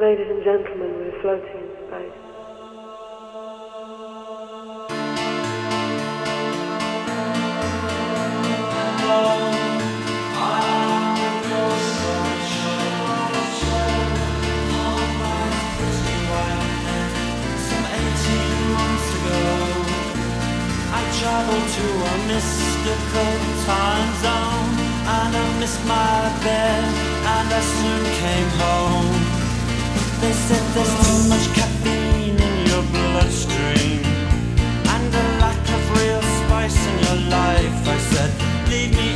Ladies and gentlemen, we're floating in space. traveled to a mystical time zone and I missed my bed and I soon came home. There's too much caffeine in your bloodstream and a lack of real spice in your life. I said, leave me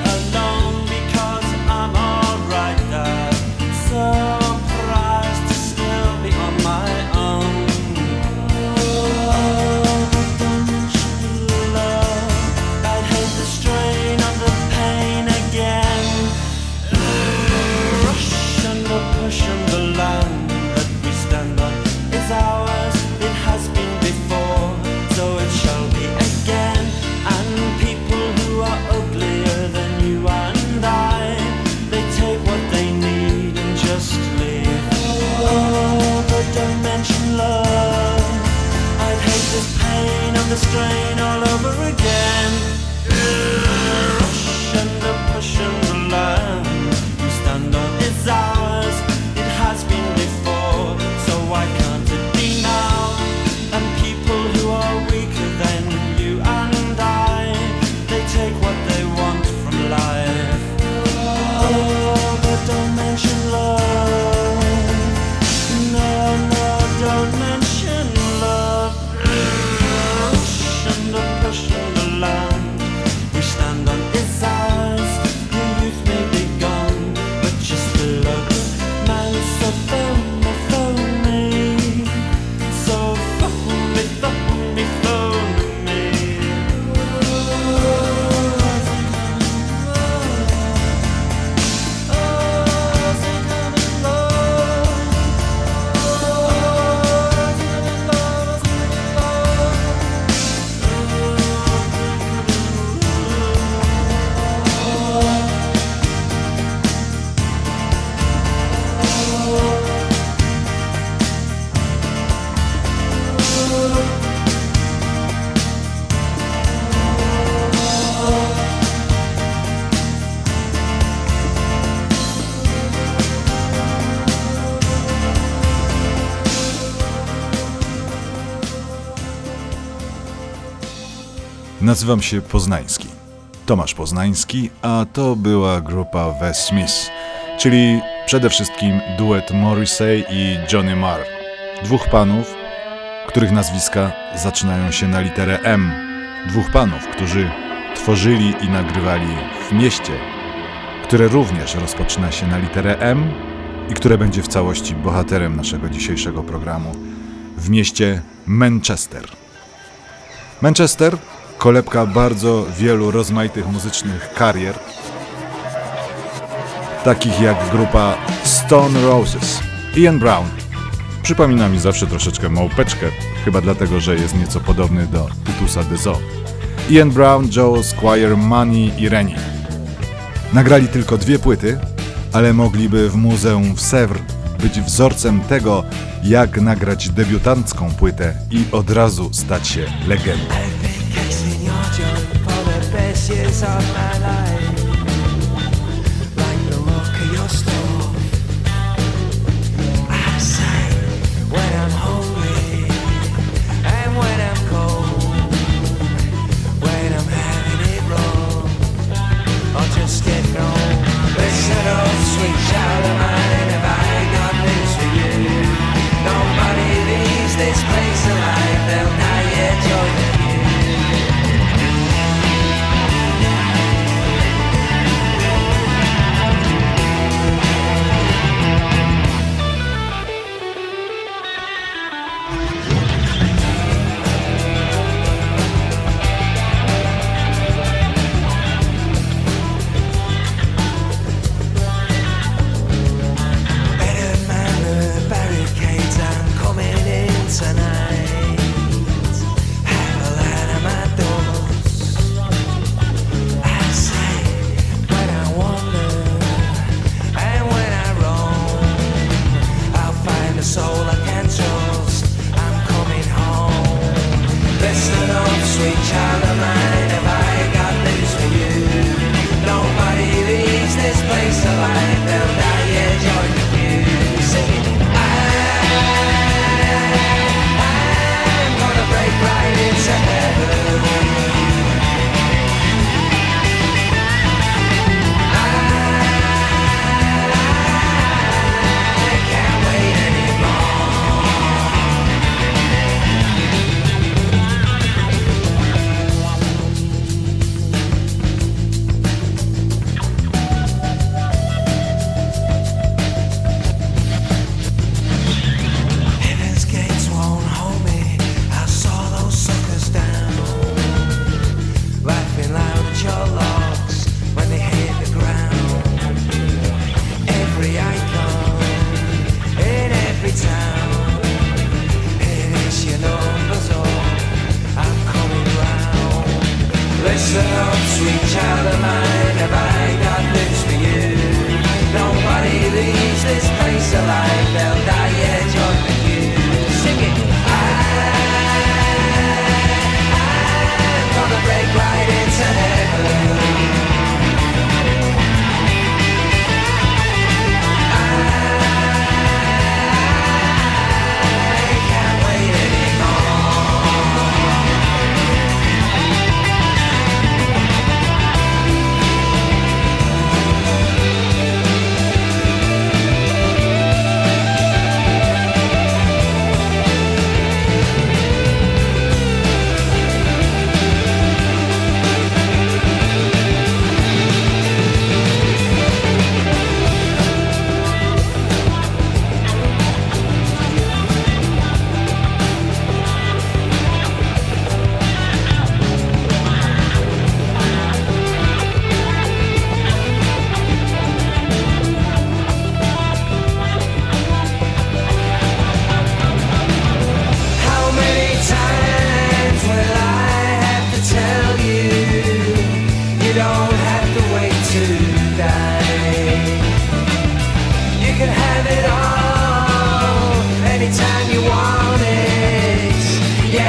strange Nazywam się Poznański. Tomasz Poznański, a to była grupa The Smiths, czyli przede wszystkim duet Morrissey i Johnny Marr. Dwóch panów, których nazwiska zaczynają się na literę M. Dwóch panów, którzy tworzyli i nagrywali w mieście, które również rozpoczyna się na literę M i które będzie w całości bohaterem naszego dzisiejszego programu w mieście Manchester. Manchester kolebka bardzo wielu rozmaitych muzycznych karier, takich jak grupa Stone Roses. Ian Brown przypomina mi zawsze troszeczkę małpeczkę, chyba dlatego, że jest nieco podobny do Tytusa de Zoo. Ian Brown, Joe Squire, Money i Rennie. Nagrali tylko dwie płyty, ale mogliby w muzeum w Sèvres być wzorcem tego, jak nagrać debiutancką płytę i od razu stać się legendą. Your for the best years of my life.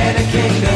in a kingdom.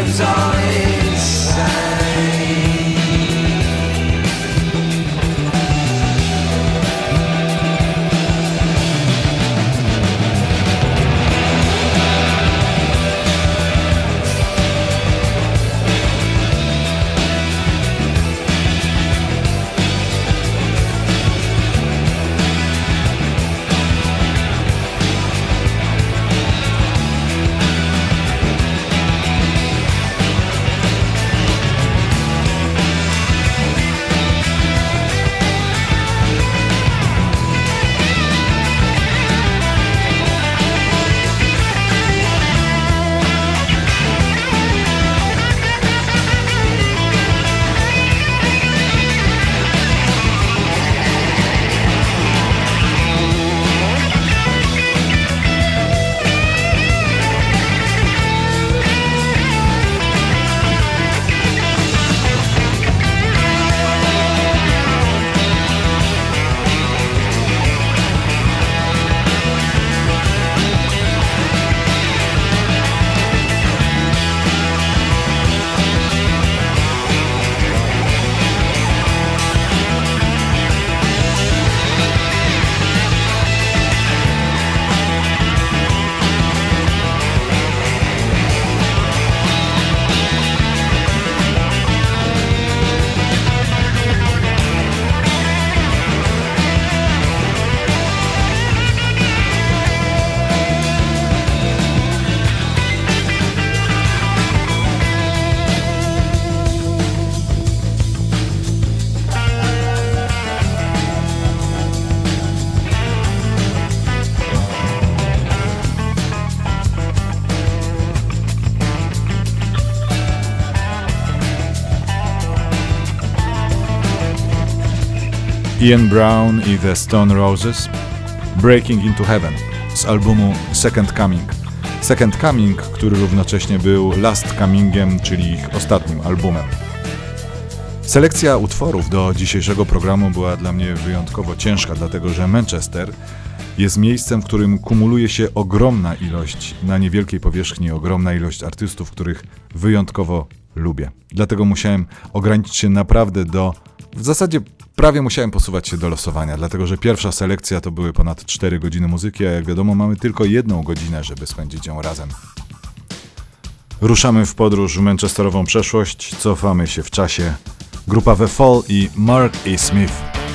Ian Brown i The Stone Roses Breaking into Heaven z albumu Second Coming. Second Coming, który równocześnie był Last Comingiem, czyli ich ostatnim albumem. Selekcja utworów do dzisiejszego programu była dla mnie wyjątkowo ciężka, dlatego że Manchester jest miejscem, w którym kumuluje się ogromna ilość, na niewielkiej powierzchni, ogromna ilość artystów, których wyjątkowo lubię. Dlatego musiałem ograniczyć się naprawdę do. W zasadzie prawie musiałem posuwać się do losowania, dlatego że pierwsza selekcja to były ponad 4 godziny muzyki, a jak wiadomo, mamy tylko jedną godzinę, żeby spędzić ją razem. Ruszamy w podróż w manchesterową przeszłość, cofamy się w czasie. Grupa The Fall i Mark A. Smith.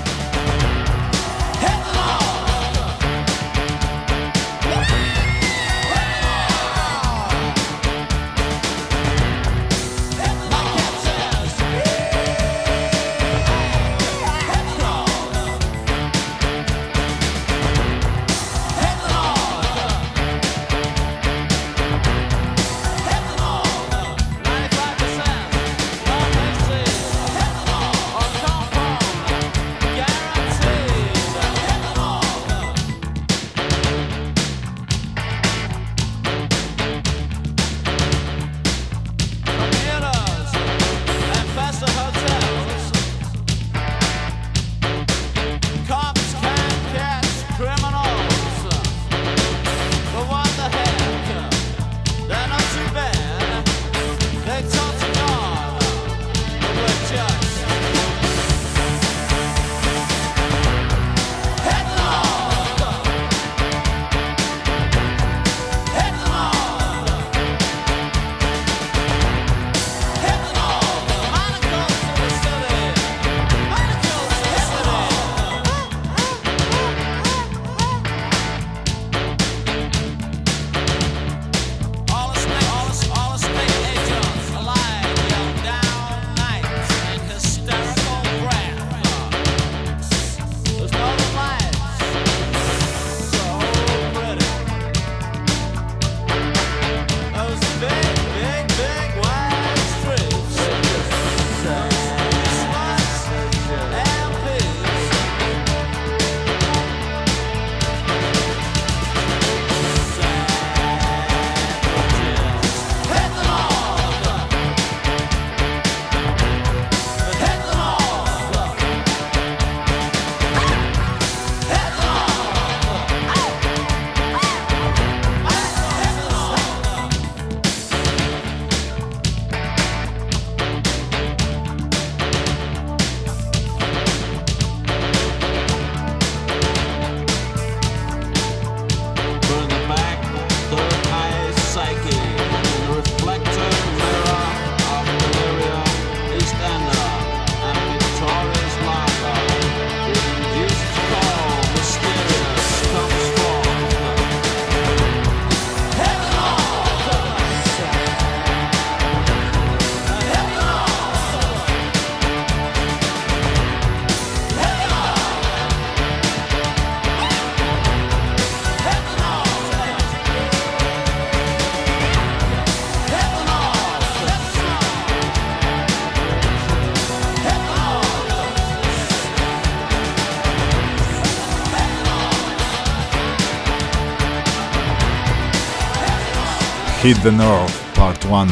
Hit the North Part 1.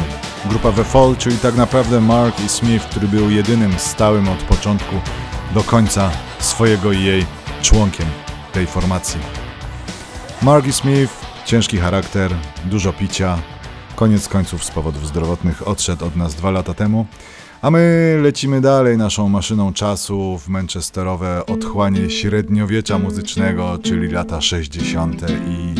Grupa The Fall, czyli tak naprawdę Mark i Smith, który był jedynym stałym od początku do końca swojego i jej członkiem tej formacji. Mark i Smith, ciężki charakter, dużo picia, koniec końców z powodów zdrowotnych odszedł od nas dwa lata temu, a my lecimy dalej naszą maszyną czasu w manchesterowe otchłanie średniowiecza muzycznego, czyli lata 60. i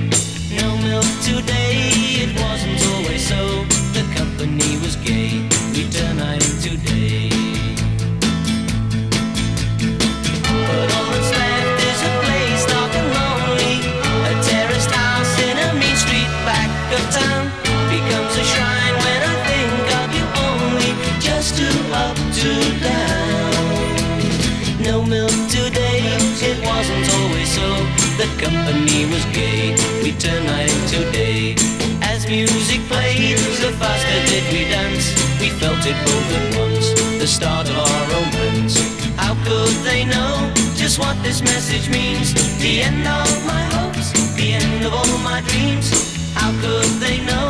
well, today it wasn't always so. The company was gay, we turn out today. Town becomes a shrine when I think of you only just up to down. No milk today, it wasn't always so. The company was gay tonight today. As music played, the faster did we dance. We felt it both at once, the start of our romance. How could they know just what this message means? The end of my hopes, the end of all my dreams. How could they know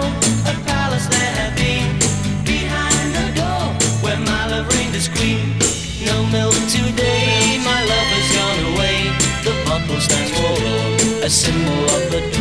a palace there had been behind the door where my love reigned as queen? No milk today, my love has gone away. The bottle stands for a symbol of the.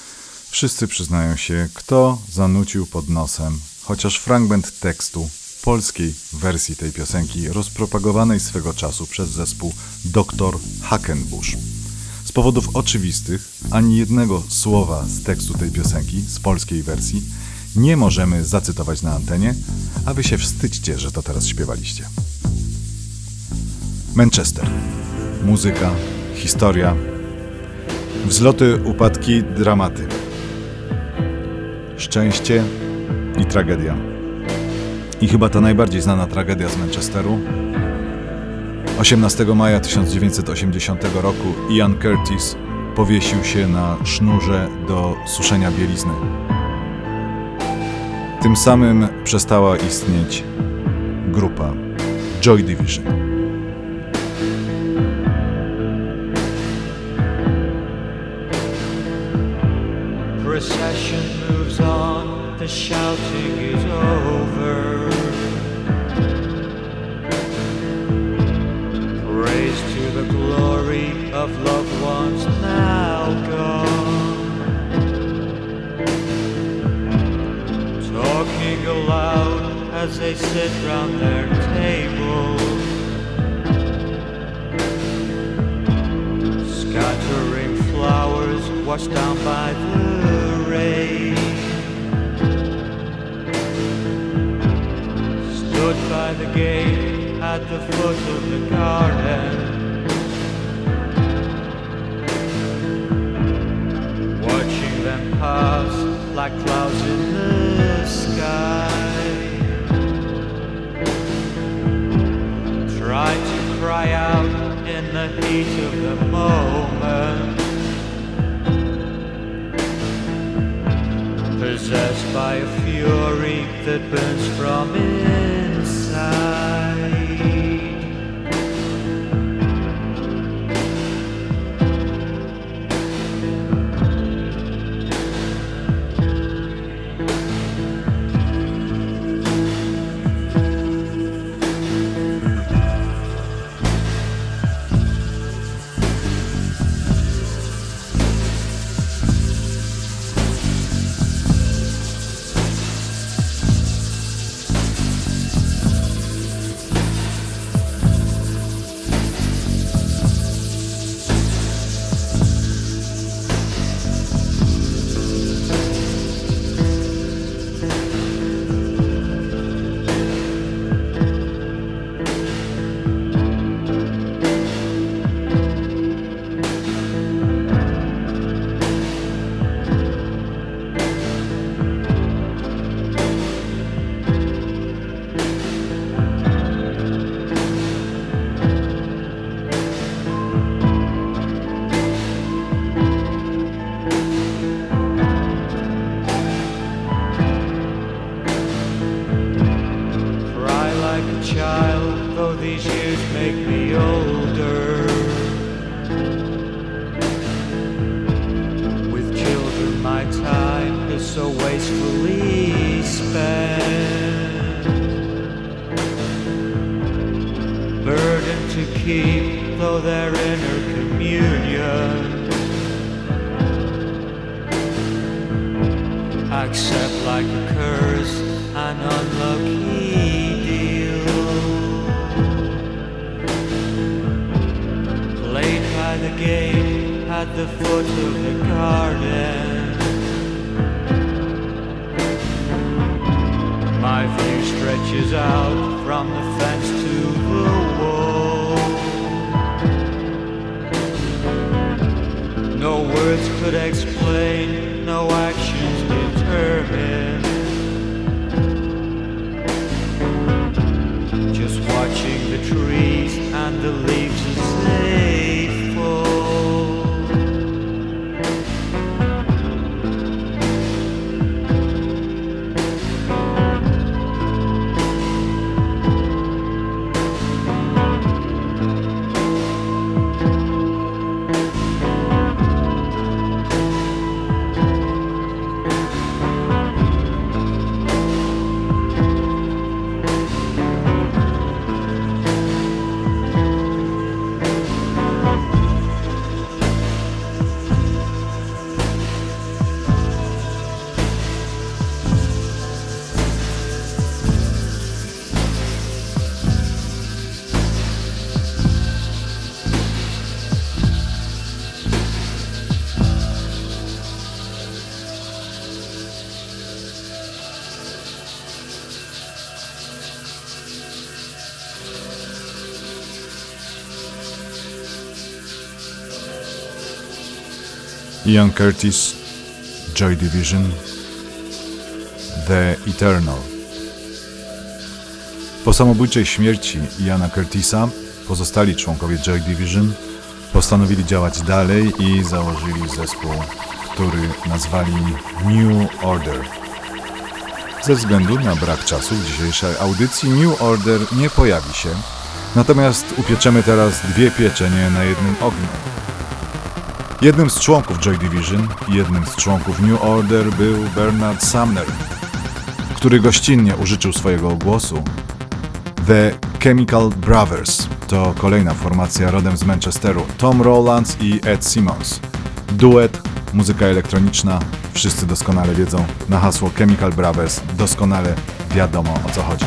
wszyscy przyznają się, kto zanucił pod nosem chociaż fragment tekstu polskiej wersji tej piosenki rozpropagowanej swego czasu przez zespół Dr. Hackenbush. Z powodów oczywistych ani jednego słowa z tekstu tej piosenki, z polskiej wersji, nie możemy zacytować na antenie, a wy się wstydźcie, że to teraz śpiewaliście. Manchester. Muzyka, historia, wzloty, upadki, dramaty. Szczęście i tragedia. I chyba ta najbardziej znana tragedia z Manchesteru. 18 maja 1980 roku Ian Curtis powiesił się na sznurze do suszenia bielizny. Tym samym przestała istnieć grupa Joy Division. Shouting is over. Praise to the glory of loved ones now gone. Talking aloud as they sit round their table. Scattering flowers washed down by by the gate at the foot of the garden. Watching them pass like clouds in the sky. Try to cry out in the heat of the moment. Possessed by a fury that burns from inside side. Gate at the foot of the garden. My view stretches out from the fence to the wall. No words could explain, no actions determine. Just watching the trees and the leaves Ian Curtis, Joy Division, The Eternal. Po samobójczej śmierci Iana Curtisa pozostali członkowie Joy Division postanowili działać dalej i założyli zespół, który nazwali New Order. Ze względu na brak czasu w dzisiejszej audycji New Order nie pojawi się, natomiast upieczemy teraz dwie pieczenie na jednym ogniu. Jednym z członków Joy Division jednym z członków New Order był Bernard Sumner, który gościnnie użyczył swojego głosu. The Chemical Brothers to kolejna formacja rodem z Manchesteru. Tom Rowlands i Ed Simmons. Duet, muzyka elektroniczna, wszyscy doskonale wiedzą. Na hasło Chemical Brothers doskonale wiadomo o co chodzi.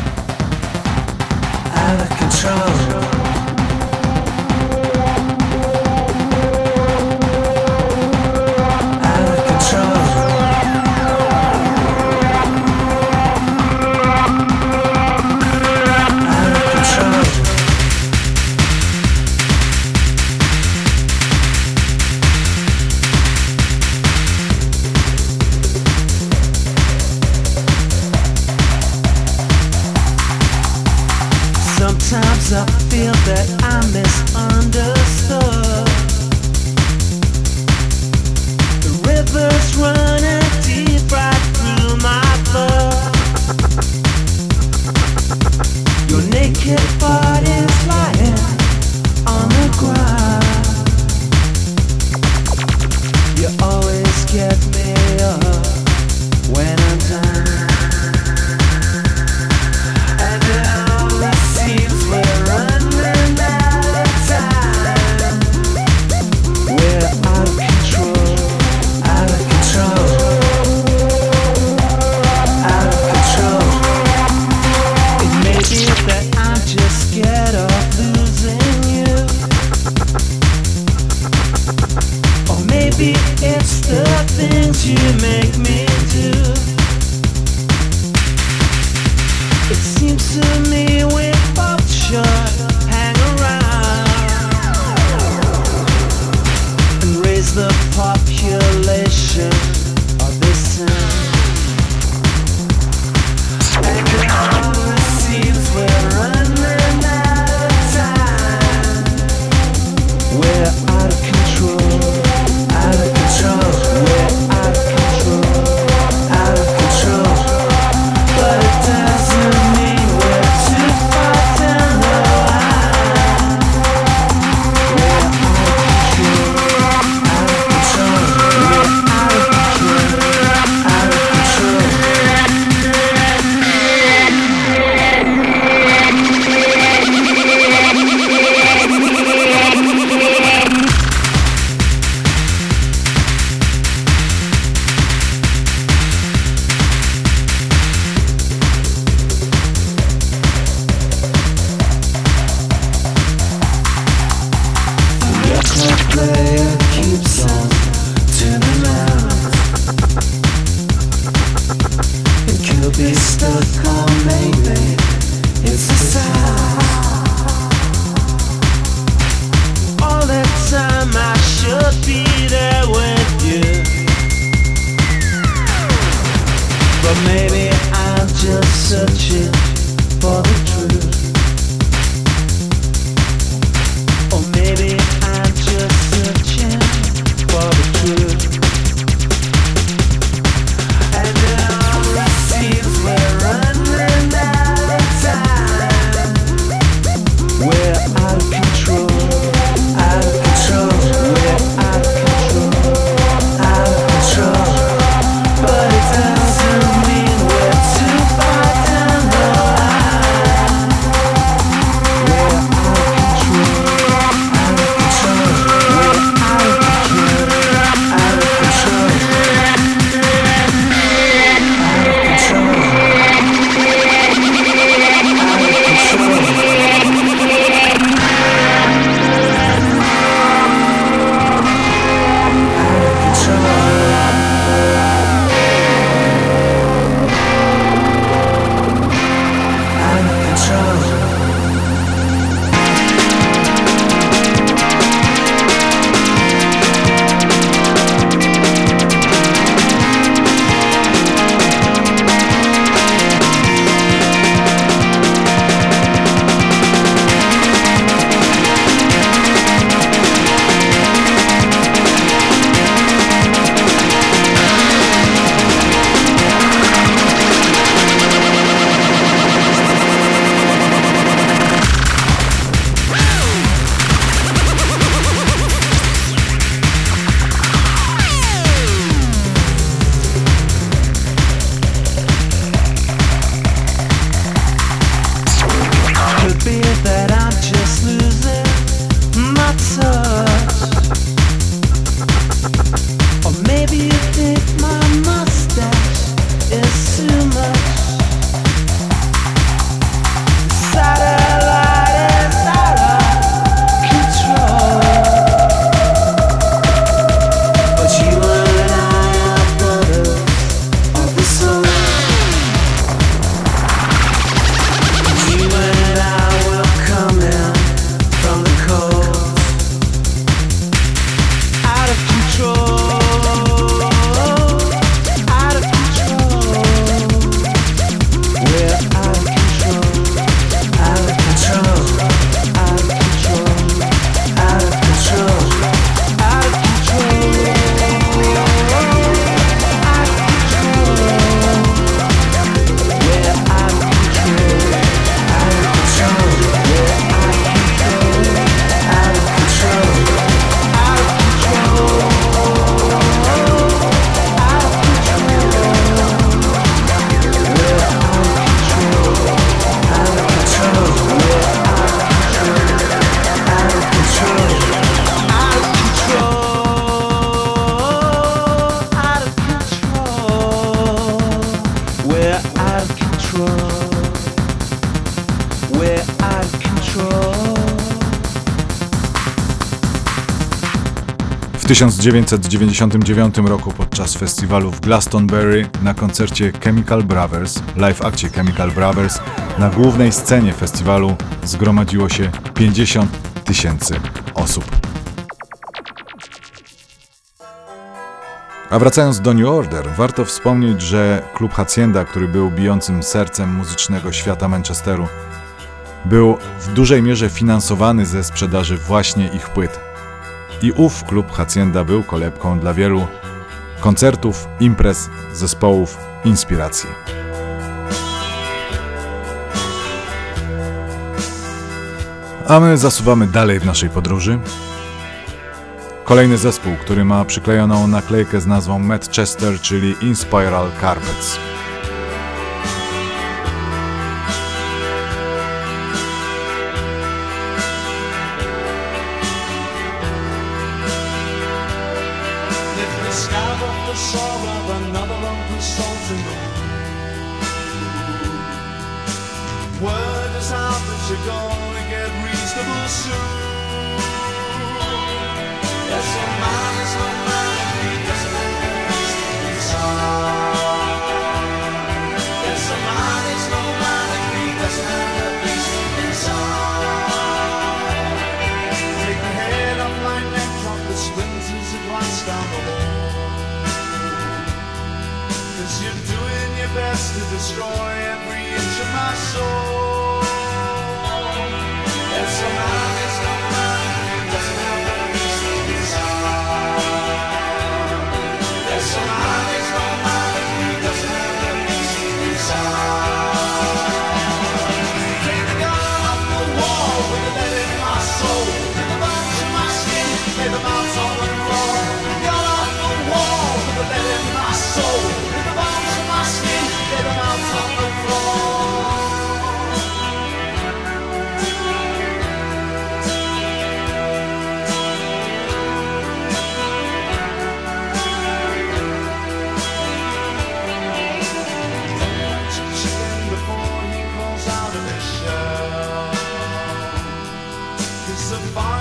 1999 roku podczas festiwalu w Glastonbury na koncercie Chemical Brothers, live akcie Chemical Brothers, na głównej scenie festiwalu zgromadziło się 50 tysięcy osób. A wracając do New Order, warto wspomnieć, że klub Hacienda, który był bijącym sercem muzycznego świata Manchesteru, był w dużej mierze finansowany ze sprzedaży właśnie ich płyt i ów klub Hacienda był kolebką dla wielu koncertów, imprez, zespołów, inspiracji. A my zasuwamy dalej w naszej podróży. Kolejny zespół, który ma przyklejoną naklejkę z nazwą Medchester, czyli Inspiral Carpets.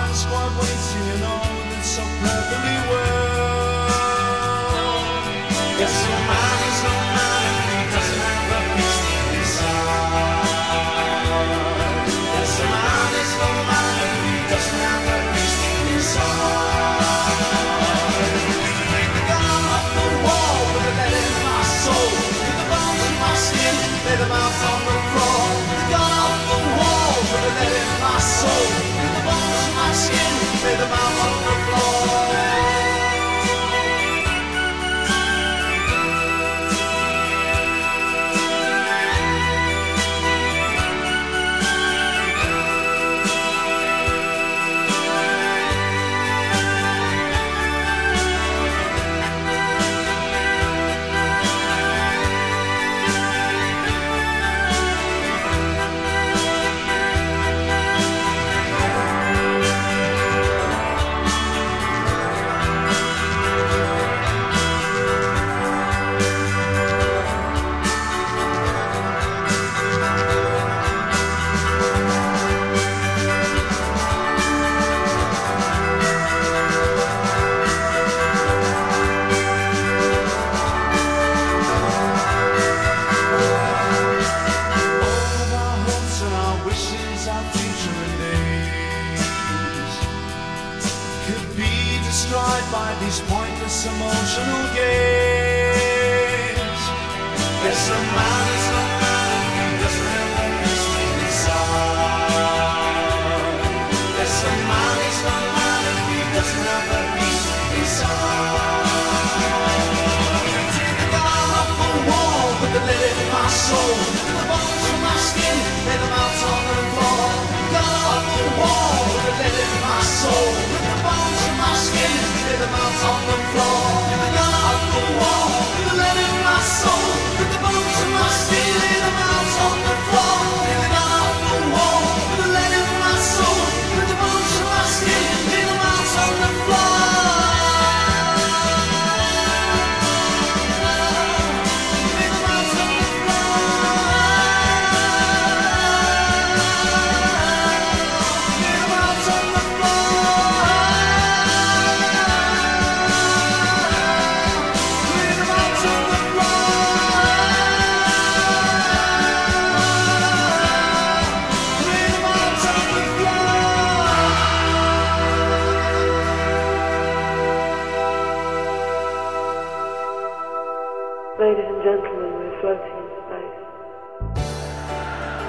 eyes wide waiting you know that's so perfectly well. soul.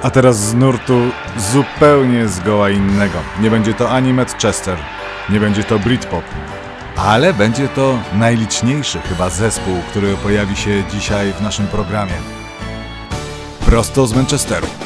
A teraz z nurtu zupełnie zgoła innego. Nie będzie to ani Manchester, nie będzie to Britpop, ale będzie to najliczniejszy chyba zespół, który pojawi się dzisiaj w naszym programie. Prosto z Manchesteru.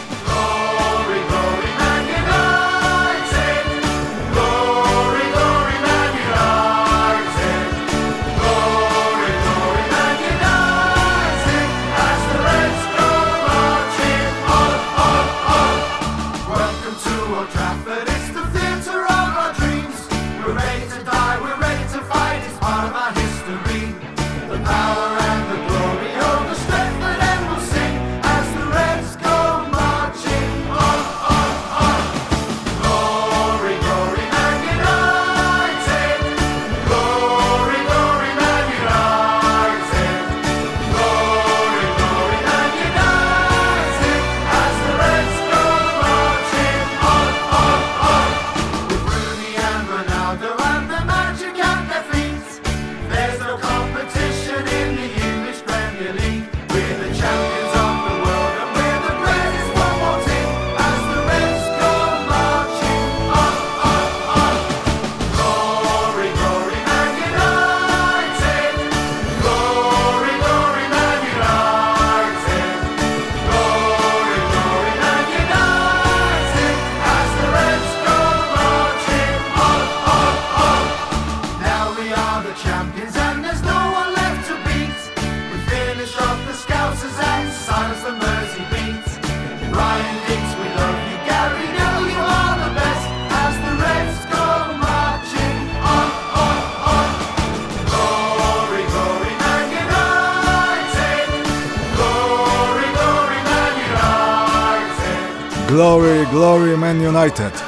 Glory, Man United.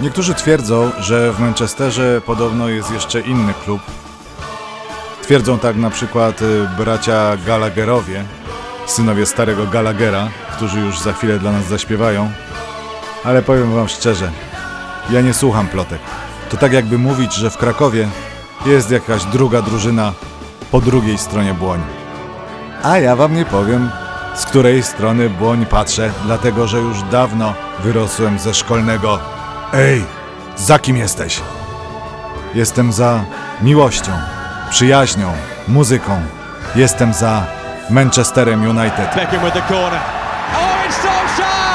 Niektórzy twierdzą, że w Manchesterze podobno jest jeszcze inny klub. Twierdzą tak na przykład y, bracia Gallagherowie, synowie starego Gallaghera, którzy już za chwilę dla nas zaśpiewają. Ale powiem wam szczerze, ja nie słucham plotek. To tak jakby mówić, że w Krakowie jest jakaś druga drużyna po drugiej stronie błoń. A ja wam nie powiem, z której strony błoń patrzę, dlatego że już dawno wyrosłem ze szkolnego. Ej, za kim jesteś? Jestem za miłością, przyjaźnią, muzyką. Jestem za Manchesterem United. Beckham with the corner. It's Solskjaer!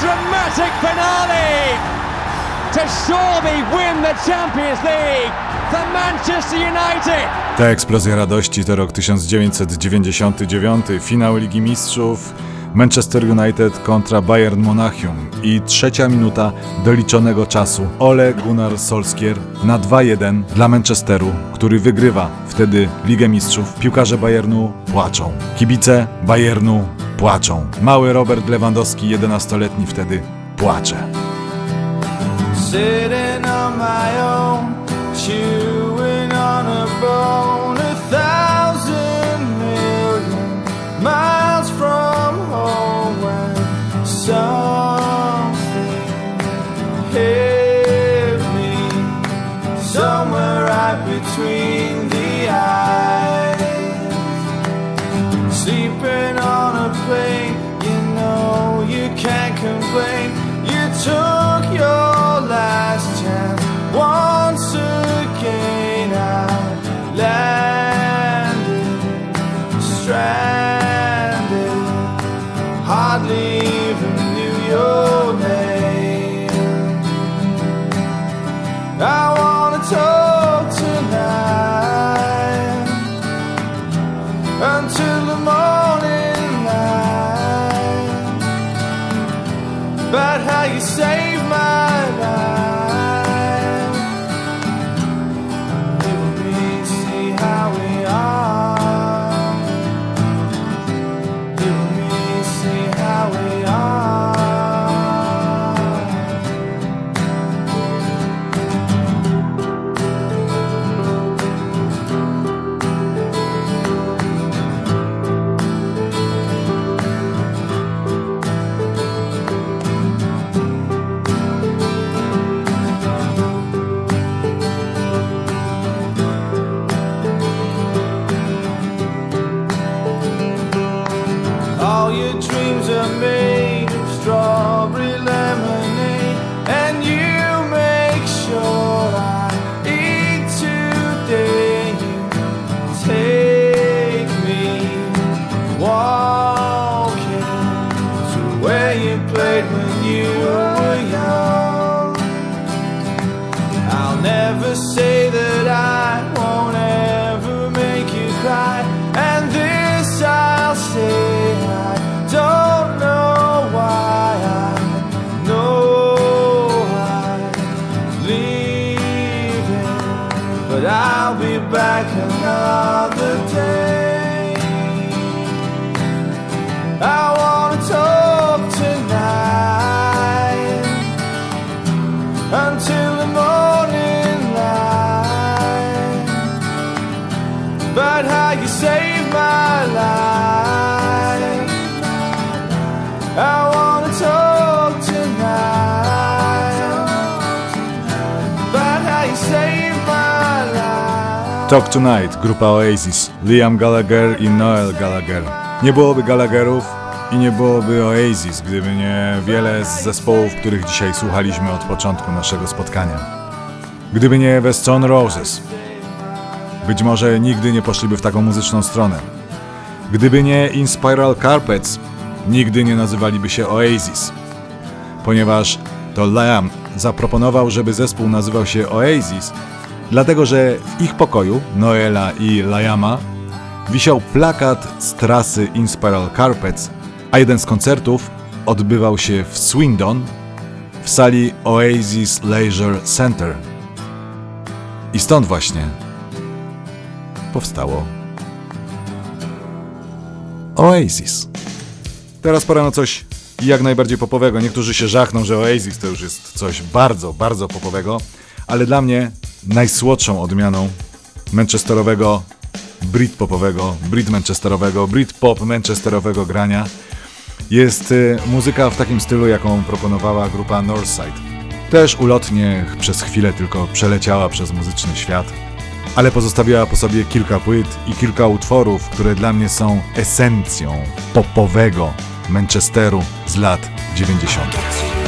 Dramatic finale to surely win the Champions League. Ta eksplozja radości to rok 1999, finał Ligi Mistrzów Manchester United kontra Bayern Monachium i trzecia minuta doliczonego czasu. Ole Gunnar Solskjaer na 2-1 dla Manchesteru, który wygrywa wtedy Ligę Mistrzów. Piłkarze Bayernu płaczą. Kibice Bayernu płaczą. Mały Robert Lewandowski, 11-letni wtedy płacze. Sitting on my You Talk Tonight, grupa Oasis, Liam Gallagher i Noel Gallagher. Nie byłoby Gallagherów i nie byłoby Oasis, gdyby nie wiele z zespołów, których dzisiaj słuchaliśmy od początku naszego spotkania. Gdyby nie The Stone Roses, być może nigdy nie poszliby w taką muzyczną stronę. Gdyby nie In Spiral Carpets, nigdy nie nazywaliby się Oasis. Ponieważ to Liam zaproponował, żeby zespół nazywał się Oasis, dlatego że w ich pokoju, Noela i Liama, wisiał plakat z trasy In Spiral Carpets, a jeden z koncertów odbywał się w Swindon w sali Oasis Leisure Center. I stąd właśnie powstało Oasis. Teraz pora na coś jak najbardziej popowego. Niektórzy się żachną, że Oasis to już jest coś bardzo, bardzo popowego, ale dla mnie najsłodszą odmianą manchesterowego, brit-popowego, brit-manchesterowego, brit-pop manchesterowego grania jest y, muzyka w takim stylu, jaką proponowała grupa Northside. Też ulotnie przez chwilę tylko przeleciała przez muzyczny świat, ale pozostawiła po sobie kilka płyt i kilka utworów, które dla mnie są esencją popowego Manchesteru z lat 90.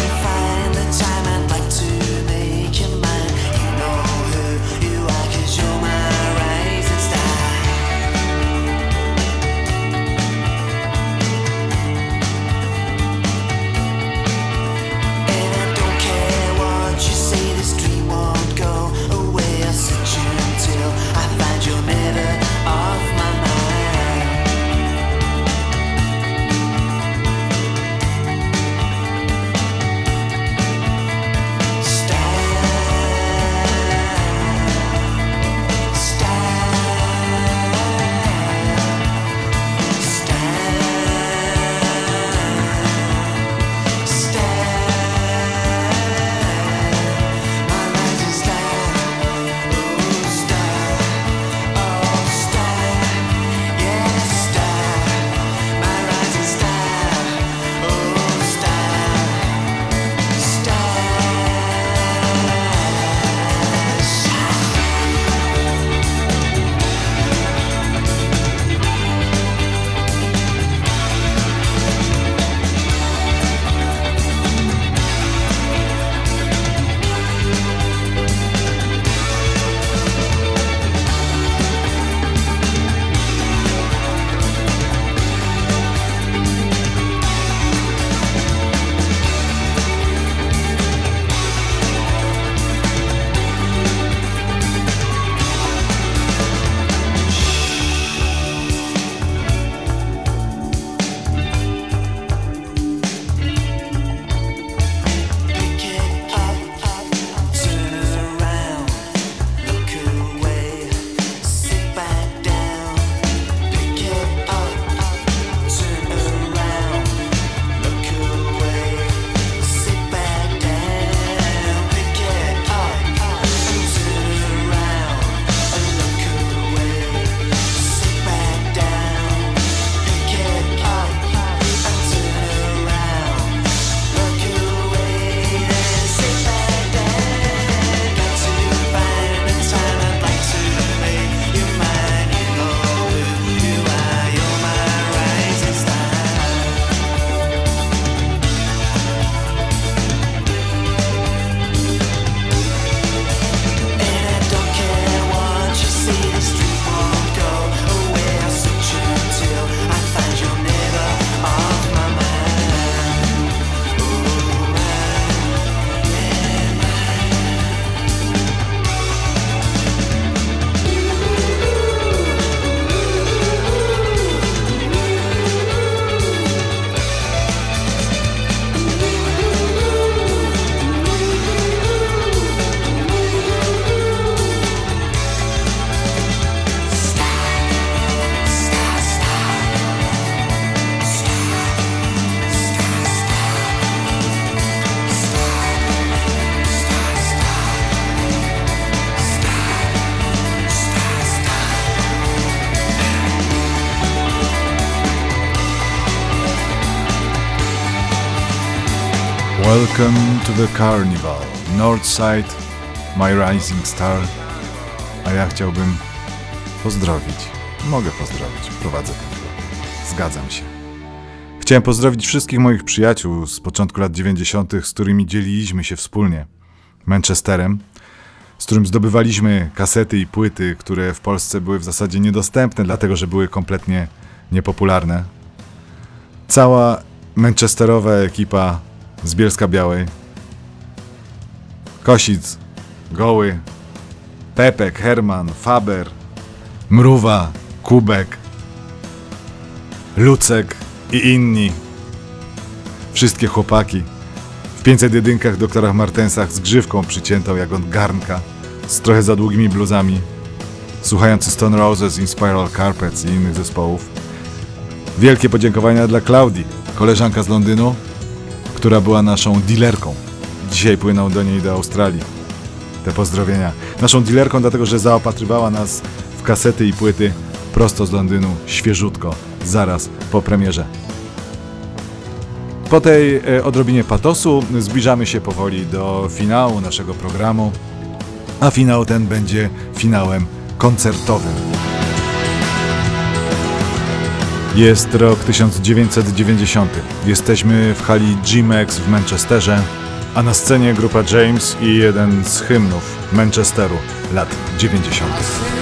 Welcome to the Carnival, Northside, My Rising Star. A ja chciałbym pozdrowić. Mogę pozdrowić, prowadzę ten. Zgadzam się. Chciałem pozdrowić wszystkich moich przyjaciół z początku lat 90., z którymi dzieliliśmy się wspólnie Manchesterem, z którym zdobywaliśmy kasety i płyty, które w Polsce były w zasadzie niedostępne, dlatego że były kompletnie niepopularne. Cała manchesterowa ekipa z Bielska Białej, Kosic, Goły, Pepek, Herman, Faber, Mruwa, Kubek, Lucek i inni. Wszystkie chłopaki. W 500 jedynkach doktorach Martensach z grzywką przyciętą jak od garnka, z trochę za długimi bluzami, słuchający Stone Roses, Inspiral Carpets i innych zespołów. Wielkie podziękowania dla Klaudii, koleżanka z Londynu, która była naszą dealerką. Dzisiaj płyną do niej do Australii. Te pozdrowienia. Naszą dealerką, dlatego że zaopatrywała nas w kasety i płyty prosto z Londynu, świeżutko, zaraz po premierze. Po tej e, odrobinie patosu zbliżamy się powoli do finału naszego programu, a finał ten będzie finałem koncertowym. Jest rok 1990. Jesteśmy w hali G-Max w Manchesterze, a na scenie grupa James i jeden z hymnów Manchesteru lat 90.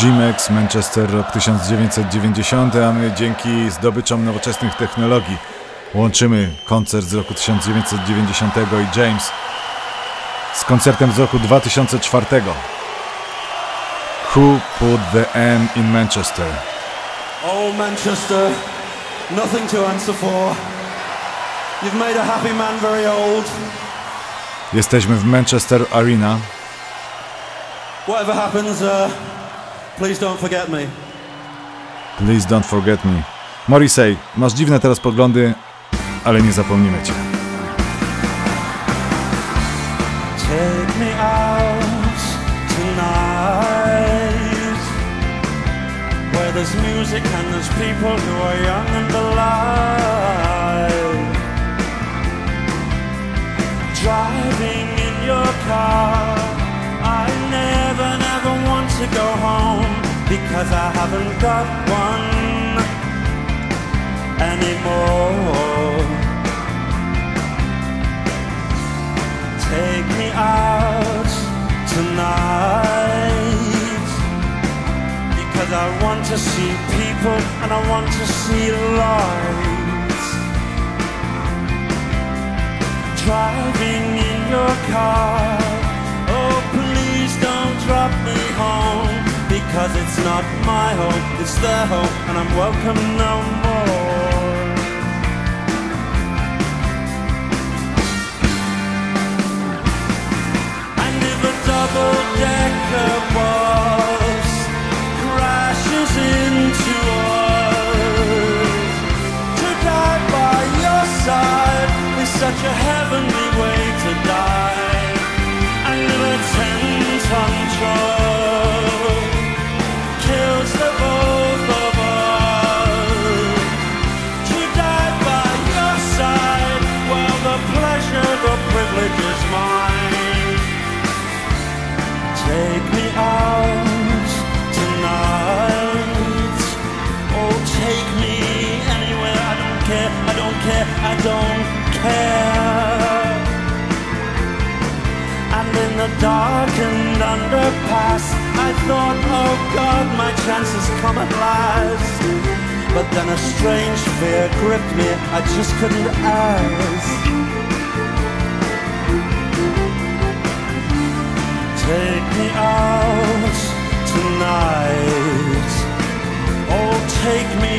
G-Mex, Manchester, rok 1990, a my dzięki zdobyczom nowoczesnych technologii łączymy koncert z roku 1990 i James z koncertem z roku 2004. Who put the M in Manchester? Oh, Manchester, nothing to answer for. You've made a happy man very old. Jesteśmy w Manchester Arena. Whatever happens, uh, please don't forget me. Please don't forget me. Morrissey, masz dziwne teraz poglądy, ale nie zapomnimy cię. Take me out tonight Where there's music and there's people who are young and alive Driving in your car go home Because I haven't got one anymore. Take me out tonight because I want to see people and I want to see lights driving in your car drop me home. Because it's not my home it's their home and I'm welcome no more. And if a double-decker bus don't care. And in the darkened underpass, I thought, oh God, my chance has come at last. But then a strange fear gripped me. I just couldn't ask. Take me out tonight. Oh, take me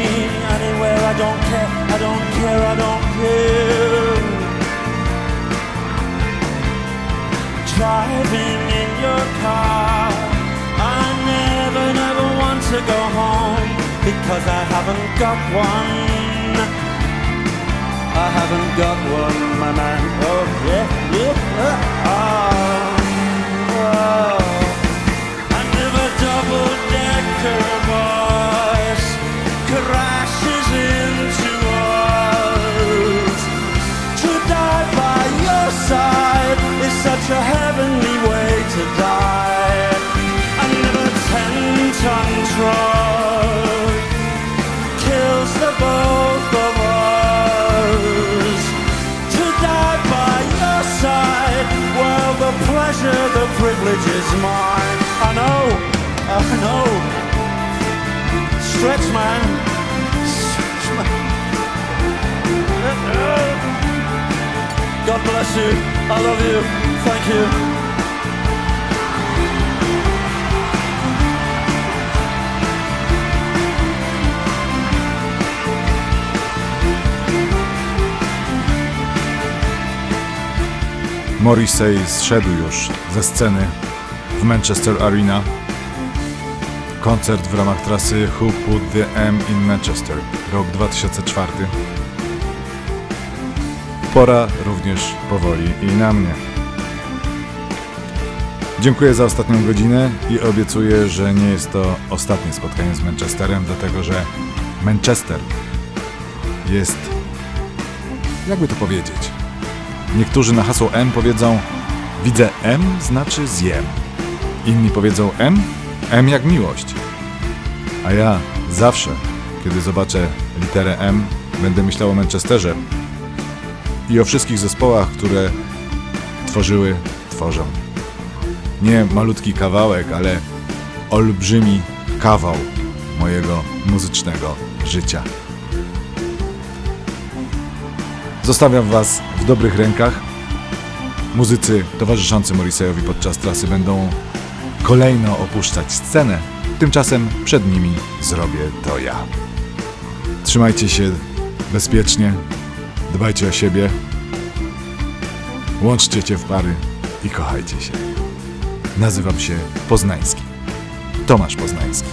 anywhere. I don't care. I don't care. I don't care. Driving in your car. I never, never want to go home because I haven't got one. I haven't got one, my man. Oh, yeah, yeah. Oh. And if a double-decker bus crashes side is such a heavenly way to die. If ten-ton truck kills the both of us, to die by your side, well, the pleasure, the privilege is mine. I know, I know. Stretch, man. God bless you. I love you. Thank you. Morrissey zszedł już ze sceny w Manchester Arena. Koncert w ramach trasy Who Put the M in Manchester, rok 2004. Pora również powoli i na mnie. Dziękuję za ostatnią godzinę i obiecuję, że nie jest to ostatnie spotkanie z Manchesterem, dlatego że Manchester jest, jakby to powiedzieć, Niektórzy na hasło M powiedzą Widzę M znaczy zjem. Inni powiedzą M, M jak miłość. A ja zawsze, kiedy zobaczę literę M, będę myślał o Manchesterze i o wszystkich zespołach, które tworzyły, tworzą. Nie malutki kawałek, ale olbrzymi kawał mojego muzycznego życia. Zostawiam Was w dobrych rękach. Muzycy towarzyszący Morriseyowi podczas trasy będą kolejno opuszczać scenę. Tymczasem przed nimi zrobię to ja. Trzymajcie się bezpiecznie, dbajcie o siebie, łączcie cię w pary i kochajcie się. Nazywam się Poznański. Tomasz Poznański.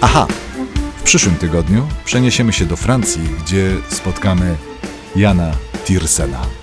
Aha, w przyszłym tygodniu przeniesiemy się do Francji, gdzie spotkamy Jana Tirsena.